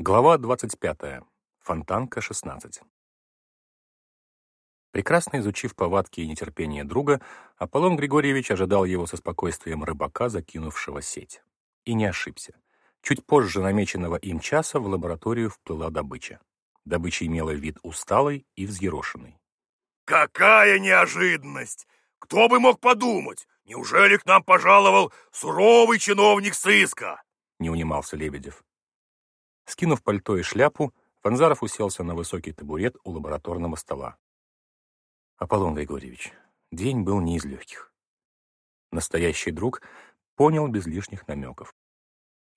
Глава 25. Фонтанка, 16. Прекрасно изучив повадки и нетерпение друга, Аполлон Григорьевич ожидал его со спокойствием рыбака, закинувшего сеть. И не ошибся. Чуть позже намеченного им часа в лабораторию вплыла добыча. Добыча имела вид усталый и взъерошенный. «Какая неожиданность! Кто бы мог подумать? Неужели к нам пожаловал суровый чиновник сыска?» — не унимался Лебедев. Скинув пальто и шляпу, Ванзаров уселся на высокий табурет у лабораторного стола. Аполлон Григорьевич, день был не из легких. Настоящий друг понял без лишних намеков.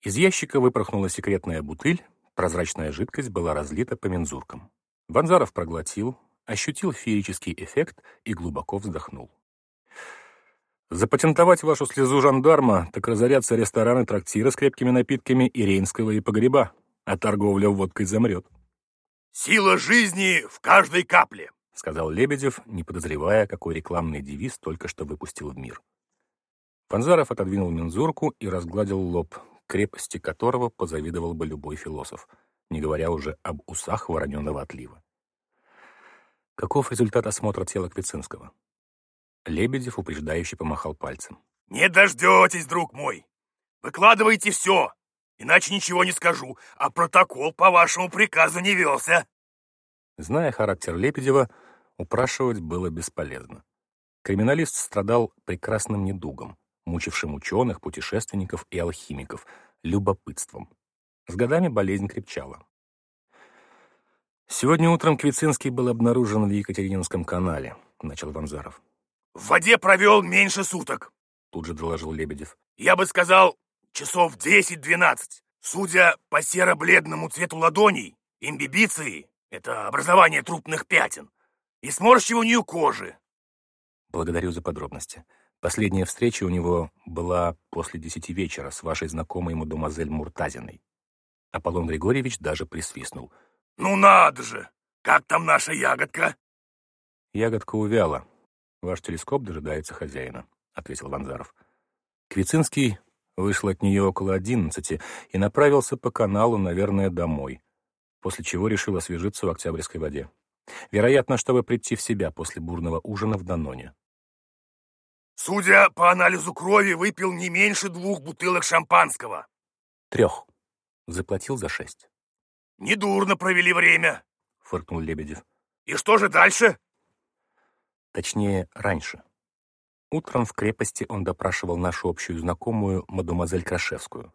Из ящика выпорхнула секретная бутыль, прозрачная жидкость была разлита по мензуркам. Ванзаров проглотил, ощутил феерический эффект и глубоко вздохнул. Запатентовать вашу слезу жандарма, так разорятся рестораны, трактиры с крепкими напитками и рейнского и погреба а торговля водкой замрет. «Сила жизни в каждой капле», — сказал Лебедев, не подозревая, какой рекламный девиз только что выпустил в мир. Панзаров отодвинул мензурку и разгладил лоб, крепости которого позавидовал бы любой философ, не говоря уже об усах вороненого отлива. Каков результат осмотра тела Квицинского? Лебедев упреждающе помахал пальцем. «Не дождетесь, друг мой! Выкладывайте все! Иначе ничего не скажу, а протокол по вашему приказу не велся. Зная характер Лепедева, упрашивать было бесполезно. Криминалист страдал прекрасным недугом, мучившим ученых, путешественников и алхимиков, любопытством. С годами болезнь крепчала. «Сегодня утром Квицинский был обнаружен в Екатерининском канале», — начал Ванзаров. «В воде провел меньше суток», — тут же доложил Лебедев. «Я бы сказал, часов десять-двенадцать. Судя по серо-бледному цвету ладоней, имбибиции — это образование трупных пятен и сморщиванию кожи. Благодарю за подробности. Последняя встреча у него была после десяти вечера с вашей знакомой мадемуазель Муртазиной. Аполлон Григорьевич даже присвистнул. «Ну надо же! Как там наша ягодка?» «Ягодка увяла. Ваш телескоп дожидается хозяина», — ответил Ванзаров. Квицинский Вышел от нее около одиннадцати и направился по каналу, наверное, домой, после чего решил освежиться в Октябрьской воде. Вероятно, чтобы прийти в себя после бурного ужина в Даноне. «Судя по анализу крови, выпил не меньше двух бутылок шампанского». «Трех. Заплатил за шесть». «Недурно провели время», — фыркнул Лебедев. «И что же дальше?» Точнее, раньше. Утром в крепости он допрашивал нашу общую знакомую, мадемуазель Крашевскую,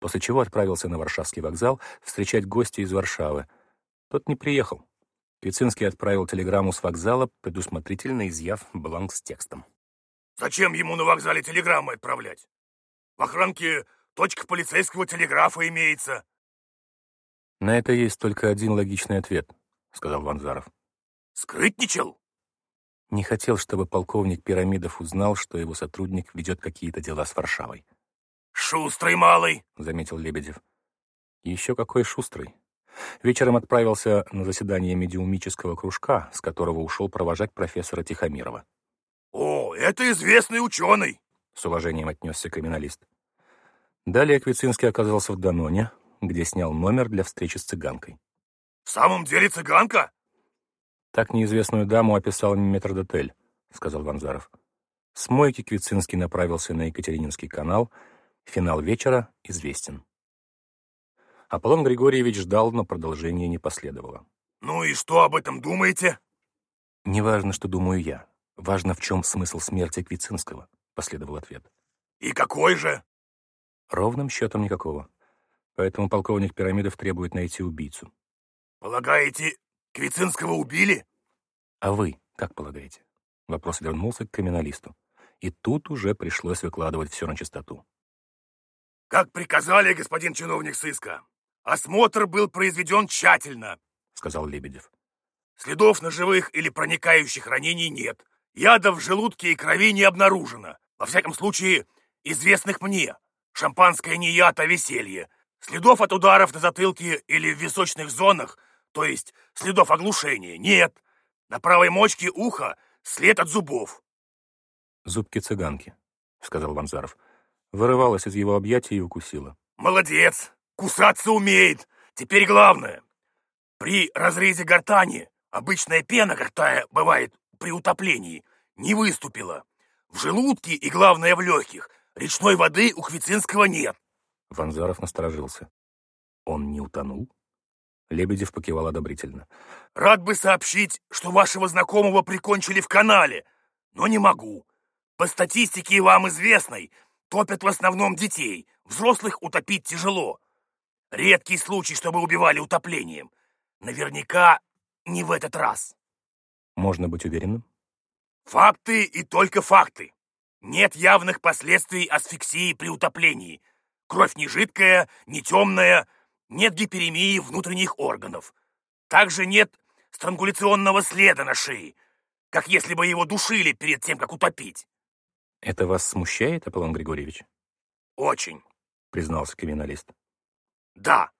после чего отправился на Варшавский вокзал встречать гостя из Варшавы. Тот не приехал. Пицинский отправил телеграмму с вокзала, предусмотрительно изъяв бланк с текстом. «Зачем ему на вокзале телеграммы отправлять? В охранке точка полицейского телеграфа имеется». «На это есть только один логичный ответ», — сказал Ванзаров. «Скрытничал?» Не хотел, чтобы полковник Пирамидов узнал, что его сотрудник ведет какие-то дела с Варшавой. «Шустрый малый», — заметил Лебедев. «Еще какой шустрый. Вечером отправился на заседание медиумического кружка, с которого ушел провожать профессора Тихомирова. «О, это известный ученый!» — с уважением отнесся криминалист. Далее Квицинский оказался в Даноне, где снял номер для встречи с цыганкой. «В самом деле цыганка?» Так неизвестную даму описал метрдотель, сказал Ванзаров. С мойки Квицинский направился на Екатерининский канал. Финал вечера известен. Аполлон Григорьевич ждал, но продолжение не последовало. «Ну и что об этом думаете?» «Не важно, что думаю я. Важно, в чем смысл смерти Квицинского», — последовал ответ. «И какой же?» «Ровным счетом никакого. Поэтому полковник Пирамидов требует найти убийцу». «Полагаете, Квицинского убили? А вы как полагаете? Вопрос вернулся к криминалисту. И тут уже пришлось выкладывать все на чистоту. Как приказали, господин чиновник сыска. Осмотр был произведен тщательно, сказал Лебедев. Следов ножевых или проникающих ранений нет. Ядов в желудке и крови не обнаружено. Во всяком случае, известных мне. Шампанское не яд, а веселье. Следов от ударов на затылке или в височных зонах – то есть следов оглушения, нет. На правой мочке уха след от зубов. «Зубки цыганки», — сказал Ванзаров. Вырывалась из его объятий и укусила. «Молодец! Кусаться умеет! Теперь главное. При разрезе гортани обычная пена, какая бывает при утоплении, не выступила. В желудке и, главное, в легких речной воды у Квицинского нет. Ванзаров насторожился. Он не утонул? Лебедев покивал одобрительно. «Рад бы сообщить, что вашего знакомого прикончили в канале, но не могу. По статистике вам известной, топят в основном детей, взрослых утопить тяжело. Редкий случай, чтобы убивали утоплением. Наверняка не в этот раз». «Можно быть уверенным?» «Факты и только факты. Нет явных последствий асфиксии при утоплении. Кровь не жидкая, не темная, нет гиперемии внутренних органов. Также нет странгуляционного следа на шее, как если бы его душили перед тем, как утопить. Это вас смущает, Аполлон Григорьевич? Очень, признался криминалист. Да,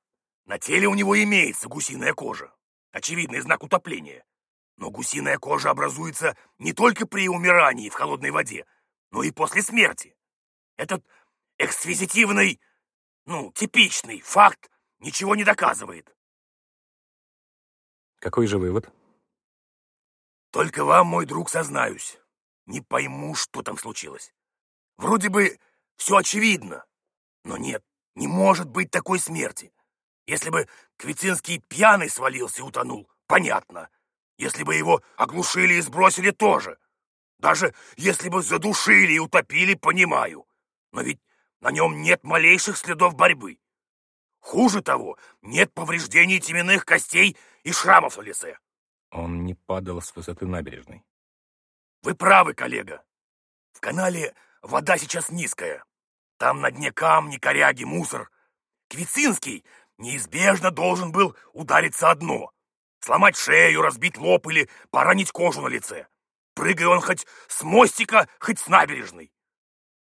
на теле у него имеется гусиная кожа. Очевидный знак утопления. Но гусиная кожа образуется не только при умирании в холодной воде, но и после смерти. Этот эксвизитивный, ну, типичный факт ничего не доказывает. Какой же вывод? Только вам, мой друг, сознаюсь. Не пойму, что там случилось. Вроде бы все очевидно. Но нет, не может быть такой смерти. Если бы Квицинский пьяный свалился и утонул, понятно. Если бы его оглушили и сбросили, тоже. Даже если бы задушили и утопили, понимаю. Но ведь на нем нет малейших следов борьбы. Хуже того, нет повреждений теменных костей и шрамов на лице. Он не падал с высоты набережной. Вы правы, коллега. В канале вода сейчас низкая. Там на дне камни, коряги, мусор. Квицинский неизбежно должен был удариться о дно. Сломать шею, разбить лоб или поранить кожу на лице. Прыгай он хоть с мостика, хоть с набережной.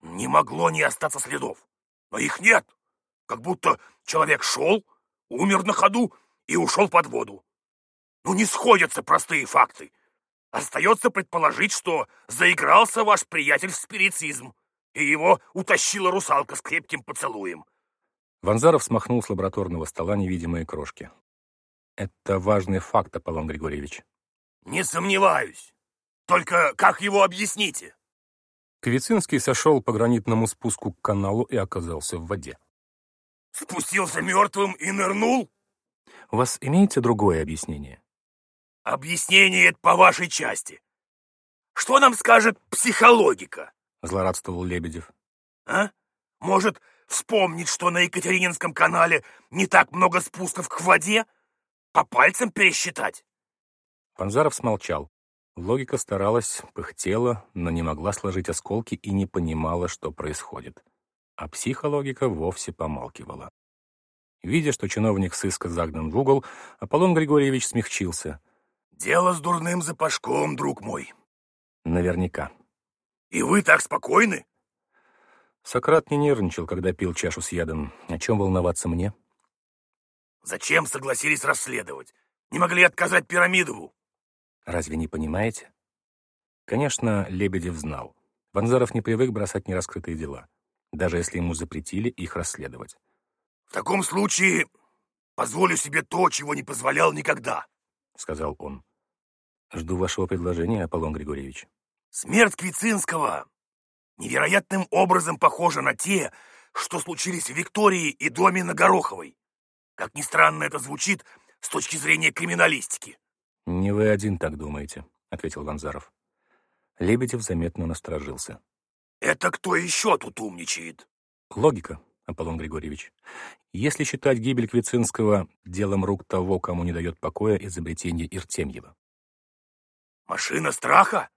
Не могло не остаться следов. Но их нет. Как будто человек шел, умер на ходу и ушел под воду. Ну, не сходятся простые факты. Остается предположить, что заигрался ваш приятель в спиритизм, и его утащила русалка с крепким поцелуем. Ванзаров смахнул с лабораторного стола невидимые крошки. Это важный факт, Аполлон Григорьевич. Не сомневаюсь. Только как его объясните? Квицинский сошел по гранитному спуску к каналу и оказался в воде. Спустился мертвым и нырнул? У вас имеется другое объяснение? Объяснение это по вашей части. Что нам скажет психологика? Злорадствовал Лебедев. А? Может, вспомнить, что на Екатерининском канале не так много спусков к воде? По пальцам пересчитать? Панзаров смолчал. Логика старалась, пыхтела, но не могла сложить осколки и не понимала, что происходит а психологика вовсе помалкивала. Видя, что чиновник сыска загнан в угол, Аполлон Григорьевич смягчился. «Дело с дурным запашком, друг мой». «Наверняка». «И вы так спокойны?» Сократ не нервничал, когда пил чашу с ядом. О чем волноваться мне? «Зачем согласились расследовать? Не могли отказать Пирамидову?» «Разве не понимаете?» Конечно, Лебедев знал. Ванзаров не привык бросать нераскрытые дела даже если ему запретили их расследовать. «В таком случае позволю себе то, чего не позволял никогда», — сказал он. «Жду вашего предложения, Аполлон Григорьевич». «Смерть Квицинского невероятным образом похожа на те, что случились в Виктории и доме на Гороховой. Как ни странно это звучит с точки зрения криминалистики». «Не вы один так думаете», — ответил Ванзаров. Лебедев заметно насторожился. Это кто еще тут умничает? Логика, Аполлон Григорьевич. Если считать гибель Квицинского делом рук того, кому не дает покоя изобретение Иртемьева. Машина страха?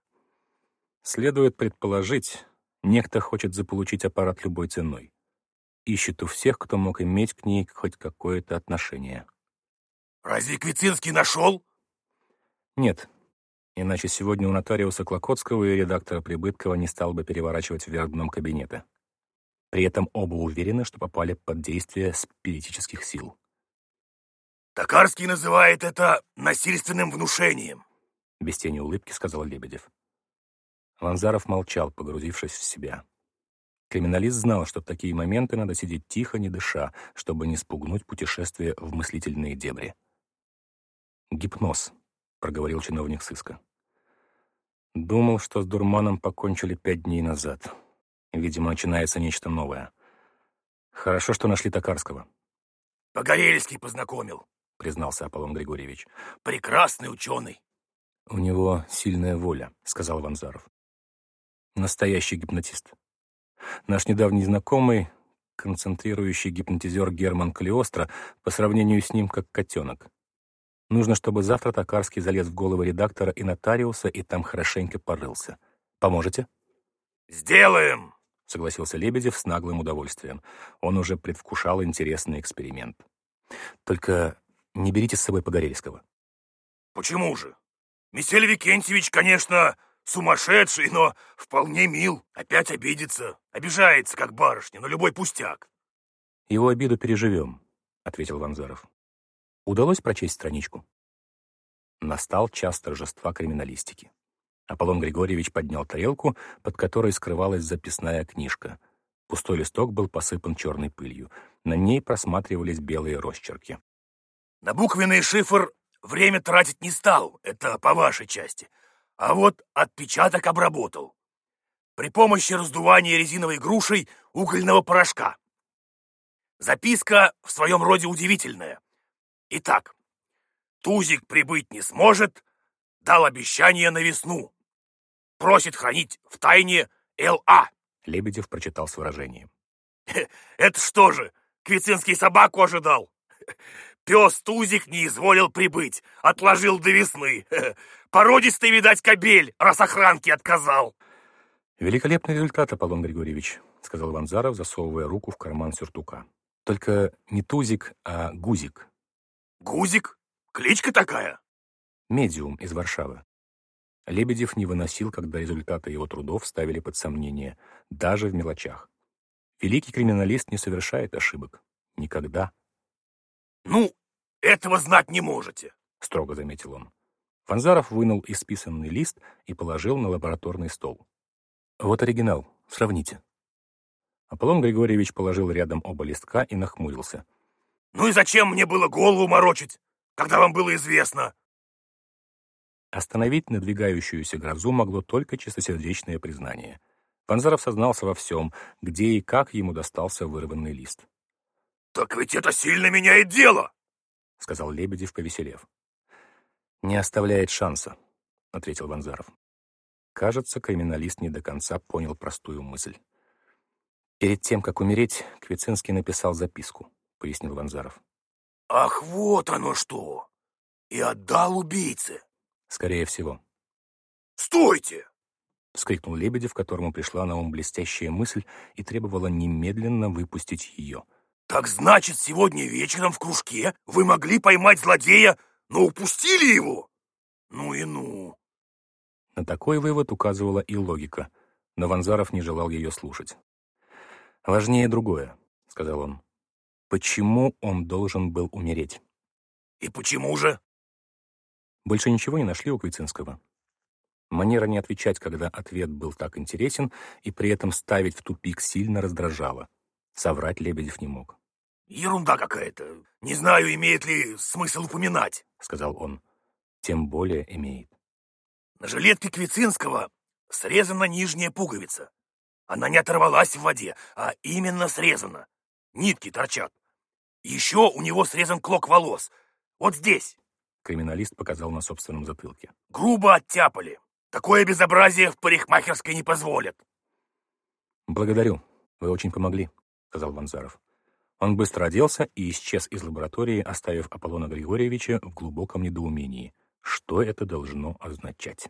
Следует предположить, некто хочет заполучить аппарат любой ценой. Ищет у всех, кто мог иметь к ней хоть какое-то отношение. Разве Квицинский нашел? Нет, Иначе сегодня у нотариуса Клокотского и редактора Прибыткова не стал бы переворачивать вверх дном кабинета. При этом оба уверены, что попали под действие спиритических сил. «Токарский называет это насильственным внушением», — без тени улыбки сказал Лебедев. Ланзаров молчал, погрузившись в себя. Криминалист знал, что в такие моменты надо сидеть тихо, не дыша, чтобы не спугнуть путешествие в мыслительные дебри. «Гипноз», — проговорил чиновник сыска. «Думал, что с дурманом покончили пять дней назад. Видимо, начинается нечто новое. Хорошо, что нашли Токарского». «Погорельский познакомил», — признался Аполлон Григорьевич. «Прекрасный ученый». «У него сильная воля», — сказал Ванзаров. «Настоящий гипнотист. Наш недавний знакомый, концентрирующий гипнотизер Герман Калиостро, по сравнению с ним как котенок. Нужно, чтобы завтра Токарский залез в головы редактора и нотариуса и там хорошенько порылся. Поможете? «Сделаем!» — согласился Лебедев с наглым удовольствием. Он уже предвкушал интересный эксперимент. «Только не берите с собой Погорельского». «Почему же? Мисель Викентьевич, конечно, Сумасшедший, но вполне мил. Опять обидится. Обижается, как барышня, на любой пустяк. Его обиду переживем, — ответил Ванзаров. Удалось прочесть страничку? Настал час торжества криминалистики. Аполлон Григорьевич поднял тарелку, под которой скрывалась записная книжка. Пустой листок был посыпан черной пылью. На ней просматривались белые росчерки. «На буквенный шифр время тратить не стал, это по вашей части. А вот отпечаток обработал. При помощи раздувания резиновой грушей угольного порошка. Записка в своем роде удивительная. Итак, Тузик прибыть не сможет, дал обещание на весну. Просит хранить в тайне Л.А. Лебедев прочитал с выражением. «Это что же, Квицинский собаку ожидал? Пес Тузик не изволил прибыть, отложил до весны. Породистый, видать, кобель, раз охранки отказал. Великолепный результат, Аполлон Григорьевич, сказал Ванзаров, засовывая руку в карман сюртука. Только не Тузик, а Гузик. Гузик? Кличка такая? Медиум из Варшавы. Лебедев не выносил, когда результаты его трудов ставили под сомнение, даже в мелочах. Великий криминалист не совершает ошибок. Никогда. «Ну, этого знать не можете», — строго заметил он. Фанзаров вынул исписанный лист и положил на лабораторный стол. «Вот оригинал. Сравните». Аполлон Григорьевич положил рядом оба листка и нахмурился. «Ну и зачем мне было голову морочить, когда вам было известно?» Остановить надвигающуюся грозу могло только чистосердечное признание. Фанзаров сознался во всем, где и как ему достался вырванный лист. «Так ведь это сильно меняет дело!» — сказал Лебедев, повеселев. «Не оставляет шанса», — ответил Ванзаров. Кажется, криминалист не до конца понял простую мысль. «Перед тем, как умереть, Квицинский написал записку», — пояснил Ванзаров. «Ах, вот оно что! И отдал убийце!» «Скорее всего». «Стойте!» — вскрикнул Лебедев, которому пришла на ум блестящая мысль и требовала немедленно выпустить ее — «Так значит, сегодня вечером в кружке вы могли поймать злодея, но упустили его? Ну и ну!» На такой вывод указывала и логика, но Ванзаров не желал ее слушать. «Важнее другое», — сказал он. «Почему он должен был умереть?» «И почему же?» Больше ничего не нашли у Квицинского. Манера не отвечать, когда ответ был так интересен, и при этом ставить в тупик сильно раздражала. Соврать Лебедев не мог. «Ерунда какая-то. Не знаю, имеет ли смысл упоминать», — сказал он. «Тем более имеет». «На жилетке Квицинского срезана нижняя пуговица. Она не оторвалась в воде, а именно срезана. Нитки торчат. Еще у него срезан клок волос. Вот здесь». Криминалист показал на собственном затылке. «Грубо оттяпали. Такое безобразие в парикмахерской не позволят». «Благодарю. Вы очень помогли», — сказал Ванзаров. Он быстро оделся и исчез из лаборатории, оставив Аполлона Григорьевича в глубоком недоумении. Что это должно означать?